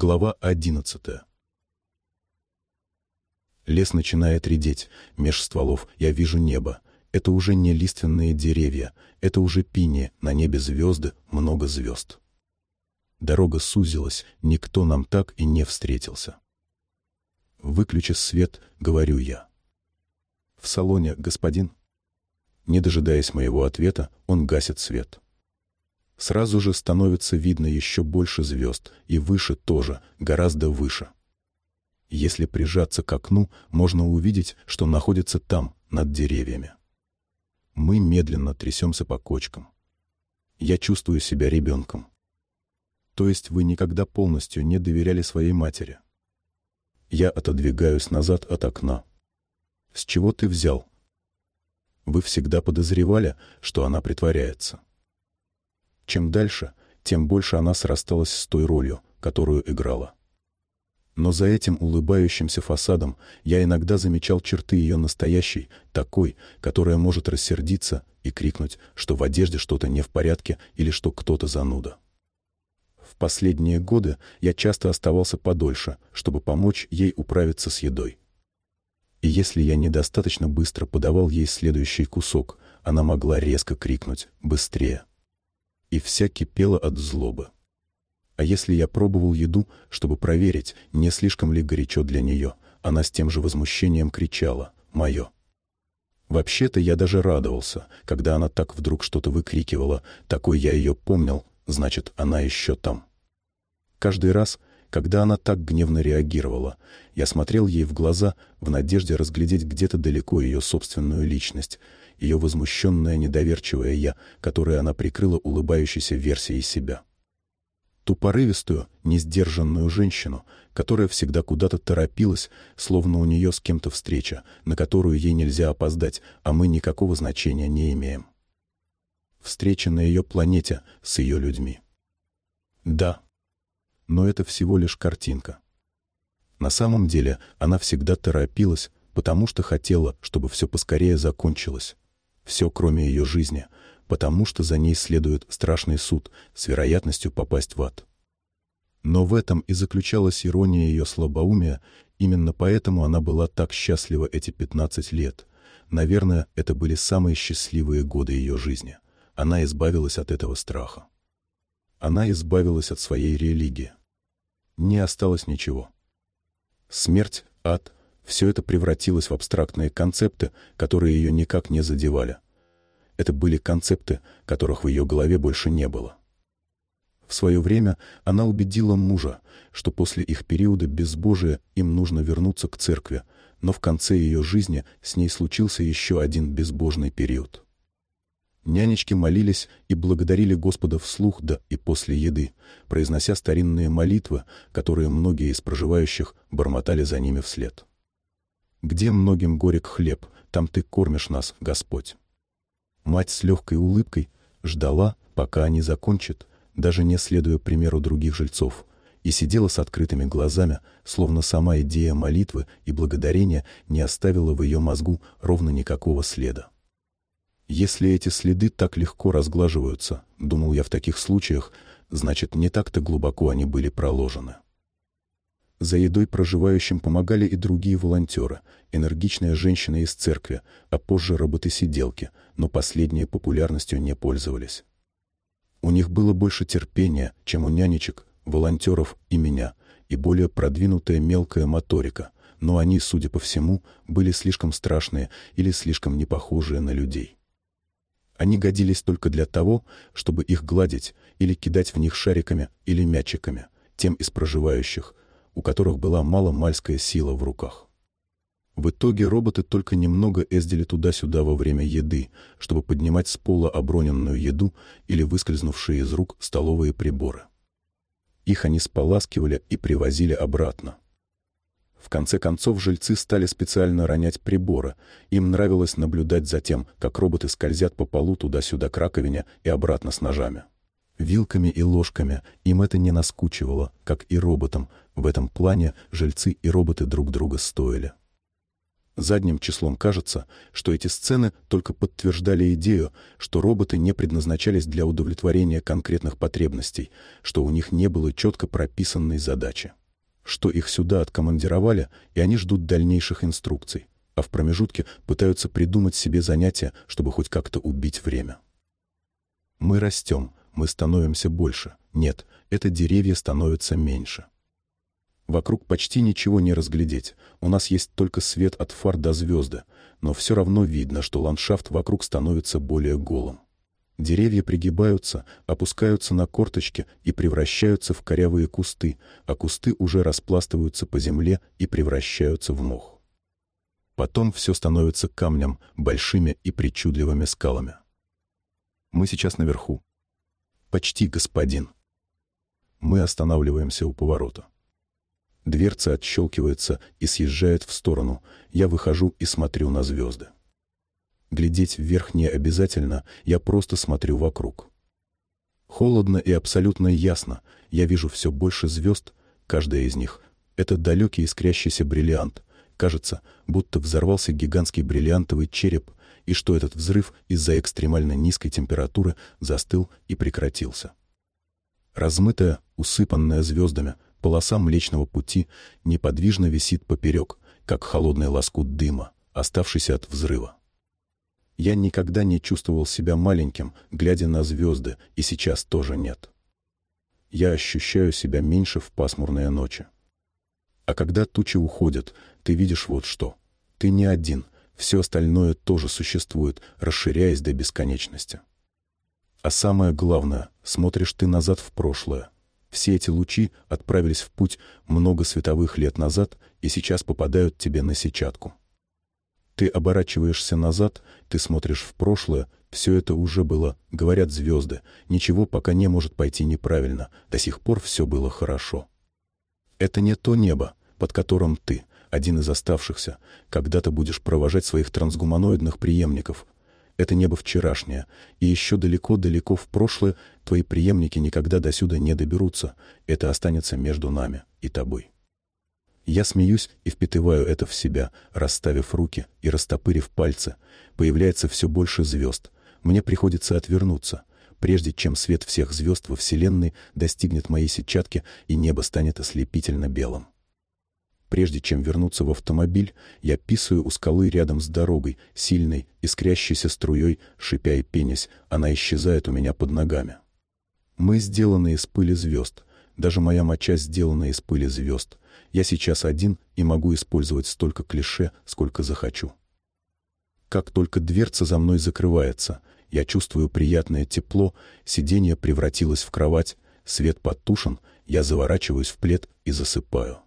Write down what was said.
Глава одиннадцатая. Лес начинает редеть, меж стволов я вижу небо. Это уже не лиственные деревья, это уже пини, на небе звезды, много звезд. Дорога сузилась, никто нам так и не встретился. «Выключи свет», — говорю я. «В салоне, господин?» Не дожидаясь моего ответа, он гасит свет. Сразу же становится видно еще больше звезд, и выше тоже, гораздо выше. Если прижаться к окну, можно увидеть, что находится там, над деревьями. Мы медленно трясемся по кочкам. Я чувствую себя ребенком. То есть вы никогда полностью не доверяли своей матери? Я отодвигаюсь назад от окна. С чего ты взял? Вы всегда подозревали, что она притворяется. Чем дальше, тем больше она срасталась с той ролью, которую играла. Но за этим улыбающимся фасадом я иногда замечал черты ее настоящей, такой, которая может рассердиться и крикнуть, что в одежде что-то не в порядке или что кто-то зануда. В последние годы я часто оставался подольше, чтобы помочь ей управиться с едой. И если я недостаточно быстро подавал ей следующий кусок, она могла резко крикнуть «быстрее!» И вся кипела от злобы. А если я пробовал еду, чтобы проверить, не слишком ли горячо для нее, она с тем же возмущением кричала «Мое!». Вообще-то я даже радовался, когда она так вдруг что-то выкрикивала, такой я ее помнил, значит, она еще там. Каждый раз, когда она так гневно реагировала, я смотрел ей в глаза в надежде разглядеть где-то далеко ее собственную личность, ее возмущенное недоверчивое «я», которое она прикрыла улыбающейся версией себя. Ту порывистую, несдержанную женщину, которая всегда куда-то торопилась, словно у нее с кем-то встреча, на которую ей нельзя опоздать, а мы никакого значения не имеем. Встреча на ее планете с ее людьми. Да, но это всего лишь картинка. На самом деле она всегда торопилась, потому что хотела, чтобы все поскорее закончилось, все кроме ее жизни, потому что за ней следует страшный суд с вероятностью попасть в ад. Но в этом и заключалась ирония ее слабоумия, именно поэтому она была так счастлива эти 15 лет. Наверное, это были самые счастливые годы ее жизни. Она избавилась от этого страха. Она избавилась от своей религии. Не осталось ничего. Смерть, ад, все это превратилось в абстрактные концепты, которые ее никак не задевали. Это были концепты, которых в ее голове больше не было. В свое время она убедила мужа, что после их периода безбожия им нужно вернуться к церкви, но в конце ее жизни с ней случился еще один безбожный период. Нянечки молились и благодарили Господа вслух да и после еды, произнося старинные молитвы, которые многие из проживающих бормотали за ними вслед. Где многим горек хлеб, там ты кормишь нас, Господь. Мать с легкой улыбкой ждала, пока они закончат, даже не следуя примеру других жильцов, и сидела с открытыми глазами, словно сама идея молитвы и благодарения не оставила в ее мозгу ровно никакого следа. Если эти следы так легко разглаживаются, думал я в таких случаях, значит, не так-то глубоко они были проложены. За едой проживающим помогали и другие волонтеры, энергичная женщина из церкви, а позже роботы-сиделки, но последние популярностью не пользовались. У них было больше терпения, чем у нянечек, волонтеров и меня, и более продвинутая мелкая моторика, но они, судя по всему, были слишком страшные или слишком непохожие на людей. Они годились только для того, чтобы их гладить или кидать в них шариками или мячиками, тем из проживающих, у которых была маломальская сила в руках. В итоге роботы только немного ездили туда-сюда во время еды, чтобы поднимать с пола оброненную еду или выскользнувшие из рук столовые приборы. Их они споласкивали и привозили обратно. В конце концов жильцы стали специально ронять приборы. Им нравилось наблюдать за тем, как роботы скользят по полу туда-сюда к раковине и обратно с ножами. Вилками и ложками им это не наскучивало, как и роботам. В этом плане жильцы и роботы друг друга стоили. Задним числом кажется, что эти сцены только подтверждали идею, что роботы не предназначались для удовлетворения конкретных потребностей, что у них не было четко прописанной задачи, что их сюда откомандировали, и они ждут дальнейших инструкций, а в промежутке пытаются придумать себе занятия, чтобы хоть как-то убить время. Мы растем, мы становимся больше. Нет, это деревья становятся меньше. Вокруг почти ничего не разглядеть. У нас есть только свет от фар до звезды, но все равно видно, что ландшафт вокруг становится более голым. Деревья пригибаются, опускаются на корточки и превращаются в корявые кусты, а кусты уже распластываются по земле и превращаются в мох. Потом все становится камнем, большими и причудливыми скалами. Мы сейчас наверху. Почти господин. Мы останавливаемся у поворота. Дверца отщелкивается и съезжает в сторону. Я выхожу и смотрю на звезды. Глядеть вверх не обязательно, я просто смотрю вокруг. Холодно и абсолютно ясно. Я вижу все больше звезд, каждая из них — это далекий искрящийся бриллиант. Кажется, будто взорвался гигантский бриллиантовый череп, и что этот взрыв из-за экстремально низкой температуры застыл и прекратился. Размытая, усыпанная звездами — Полоса Млечного Пути неподвижно висит поперек, как холодный лоскут дыма, оставшийся от взрыва. Я никогда не чувствовал себя маленьким, глядя на звезды, и сейчас тоже нет. Я ощущаю себя меньше в пасмурные ночи. А когда тучи уходят, ты видишь вот что. Ты не один, все остальное тоже существует, расширяясь до бесконечности. А самое главное, смотришь ты назад в прошлое — все эти лучи отправились в путь много световых лет назад и сейчас попадают тебе на сетчатку. Ты оборачиваешься назад, ты смотришь в прошлое, все это уже было, говорят звезды, ничего пока не может пойти неправильно, до сих пор все было хорошо. Это не то небо, под которым ты, один из оставшихся, когда-то будешь провожать своих трансгуманоидных преемников, это небо вчерашнее, и еще далеко-далеко в прошлое твои преемники никогда до сюда не доберутся. Это останется между нами и тобой. Я смеюсь и впитываю это в себя, расставив руки и растопырив пальцы. Появляется все больше звезд. Мне приходится отвернуться, прежде чем свет всех звезд во Вселенной достигнет моей сетчатки и небо станет ослепительно белым. Прежде чем вернуться в автомобиль, я писаю у скалы рядом с дорогой, сильной, искрящейся струей, шипя и пенясь, она исчезает у меня под ногами. Мы сделаны из пыли звезд. Даже моя моча сделана из пыли звезд. Я сейчас один и могу использовать столько клише, сколько захочу. Как только дверца за мной закрывается, я чувствую приятное тепло, сиденье превратилось в кровать, свет потушен, я заворачиваюсь в плед и засыпаю.